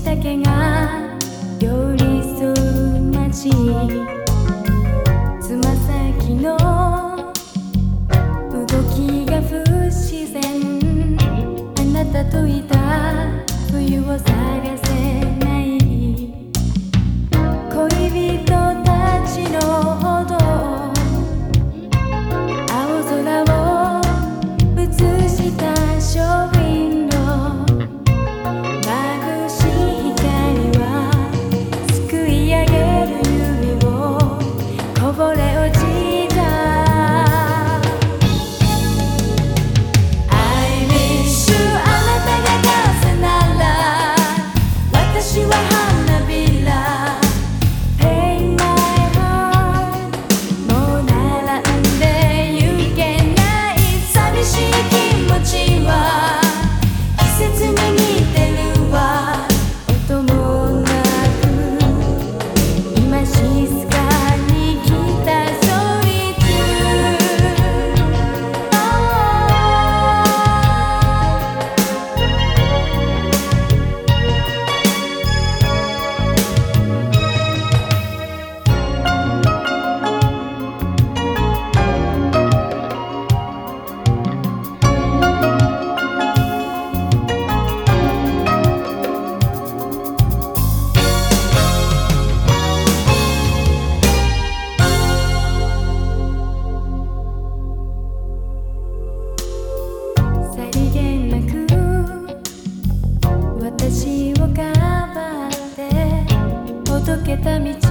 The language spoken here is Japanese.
したが inquieta mi